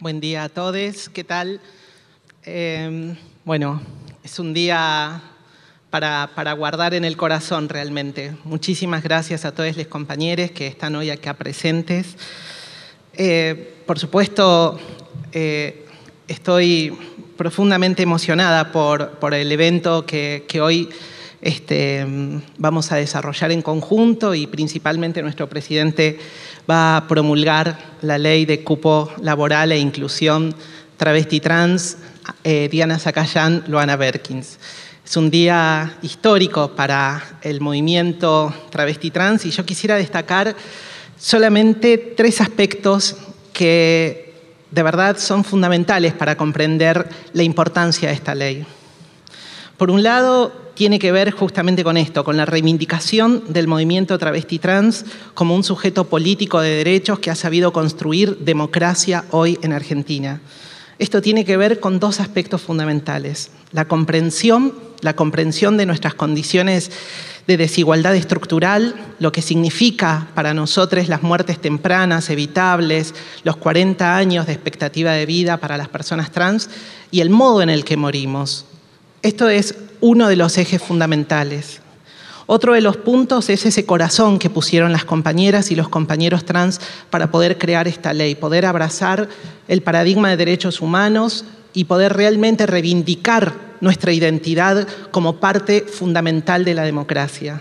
Buen día a todos, ¿qué tal? Eh, bueno, es un día para, para, guardar en el corazón realmente. Muchísimas gracias a todos los compañeros que están hoy acá presentes. Eh, por supuesto, eh, estoy profundamente emocionada por, por el evento que, que hoy este, vamos a desarrollar en conjunto y principalmente nuestro presidente va a promulgar la ley de cupo laboral e inclusión travesti trans eh, Diana Zacayán, Luana Berkins. Es un día histórico para el movimiento travesti trans y yo quisiera destacar solamente tres aspectos que de verdad son fundamentales para comprender la importancia de esta ley. Por un lado, tiene que ver justamente con esto, con la reivindicación del movimiento travesti trans como un sujeto político de derechos que ha sabido construir democracia hoy en Argentina. Esto tiene que ver con dos aspectos fundamentales. La comprensión, la comprensión de nuestras condiciones de desigualdad estructural, lo que significa para nosotros las muertes tempranas, evitables, los 40 años de expectativa de vida para las personas trans y el modo en el que morimos. Esto es uno de los ejes fundamentales. Otro de los puntos es ese corazón que pusieron las compañeras y los compañeros trans para poder crear esta ley, poder abrazar el paradigma de derechos humanos y poder realmente reivindicar nuestra identidad como parte fundamental de la democracia.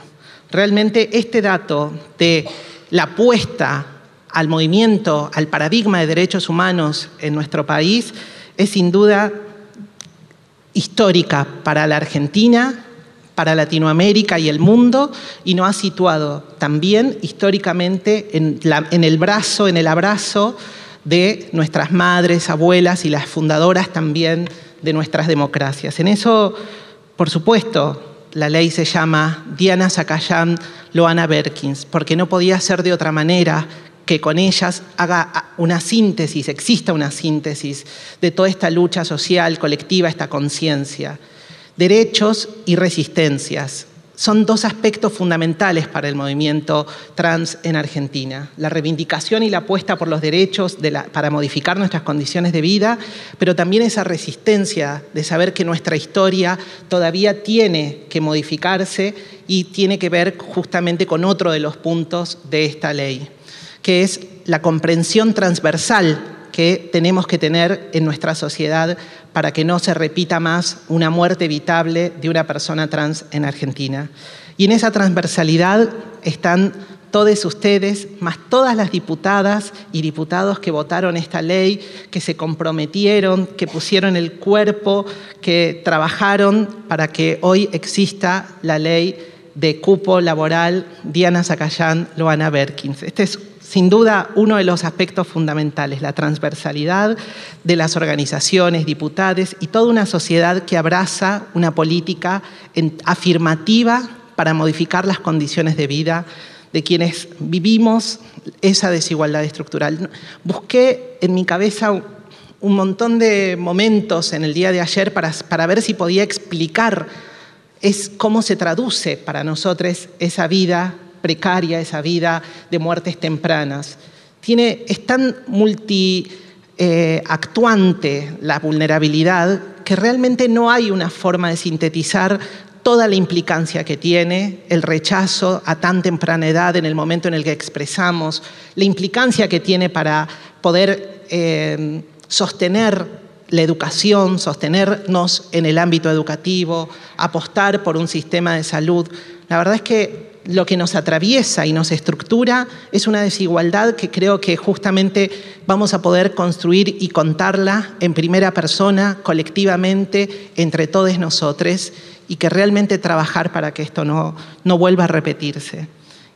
Realmente este dato de la apuesta al movimiento, al paradigma de derechos humanos en nuestro país es sin duda histórica para la Argentina, para Latinoamérica y el mundo, y nos ha situado también históricamente en, el brazo, en el abrazo de nuestras madres, abuelas y las fundadoras también de nuestras democracias. En eso, por supuesto, la ley se llama Diana Zacayán Loana Berkins, porque no podía ser de otra manera que con ellas haga una síntesis, exista una síntesis de toda esta lucha social, colectiva, esta conciencia. Derechos y resistencias son dos aspectos fundamentales para el movimiento trans en Argentina. La reivindicación y la apuesta por los derechos para modificar nuestras condiciones de vida, pero también esa resistencia de saber que nuestra historia todavía tiene que modificarse y tiene que ver justamente con otro de los puntos de esta ley que es la comprensión transversal que tenemos que tener en nuestra sociedad para que no se repita más una muerte evitable de una persona trans en Argentina. Y en esa transversalidad están todos ustedes, más todas las diputadas y diputados que votaron esta ley, que se comprometieron, que pusieron el cuerpo, que trabajaron para que hoy exista la ley de cupo laboral Diana Zacayán, Loana Berkins. Este es sin duda uno de los aspectos fundamentales, la transversalidad de las organizaciones, diputados y toda una sociedad que abraza una política afirmativa para modificar las condiciones de vida de quienes vivimos esa desigualdad estructural. Busqué en mi cabeza un montón de momentos en el día de ayer para, para ver si podía explicar es cómo se traduce para nosotros esa vida precaria, esa vida de muertes tempranas. Tiene, es tan multiactuante eh, la vulnerabilidad que realmente no hay una forma de sintetizar toda la implicancia que tiene el rechazo a tan temprana edad en el momento en el que expresamos, la implicancia que tiene para poder eh, sostener la educación, sostenernos en el ámbito educativo, apostar por un sistema de salud. La verdad es que lo que nos atraviesa y nos estructura es una desigualdad que creo que justamente vamos a poder construir y contarla en primera persona, colectivamente, entre todos nosotros, y que realmente trabajar para que esto no, no vuelva a repetirse.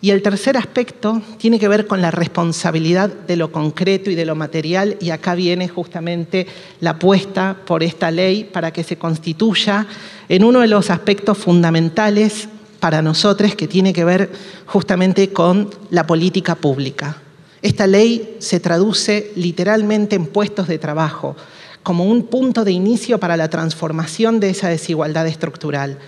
Y el tercer aspecto tiene que ver con la responsabilidad de lo concreto y de lo material, y acá viene justamente la apuesta por esta ley para que se constituya en uno de los aspectos fundamentales para nosotros que tiene que ver justamente con la política pública. Esta ley se traduce literalmente en puestos de trabajo, como un punto de inicio para la transformación de esa desigualdad estructural,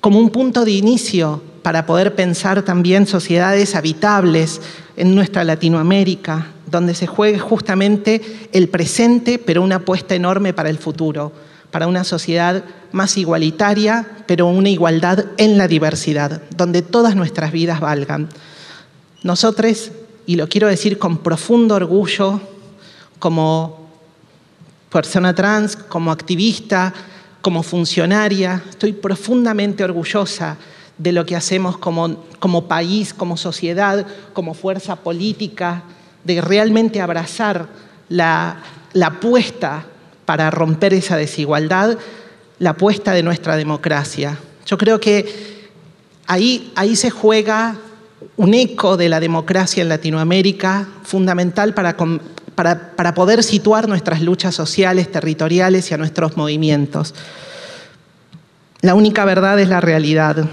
como un punto de inicio para poder pensar también sociedades habitables en nuestra Latinoamérica, donde se juegue justamente el presente, pero una apuesta enorme para el futuro, para una sociedad más igualitaria, pero una igualdad en la diversidad, donde todas nuestras vidas valgan. Nosotros, y lo quiero decir con profundo orgullo, como persona trans, como activista, como funcionaria, estoy profundamente orgullosa de lo que hacemos como, país, como sociedad, como fuerza política, de realmente abrazar la, la apuesta para romper esa desigualdad, la apuesta de nuestra democracia. Yo creo que ahí, ahí se juega un eco de la democracia en Latinoamérica fundamental para, para, para, poder situar nuestras luchas sociales, territoriales y a nuestros movimientos. La única verdad es la realidad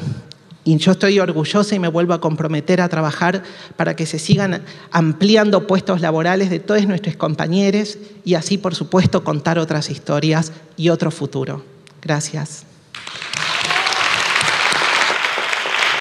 y yo estoy orgullosa y me vuelvo a comprometer a trabajar para que se sigan ampliando puestos laborales de todos nuestros compañeros y así, por supuesto, contar otras historias y otro futuro. Gracias.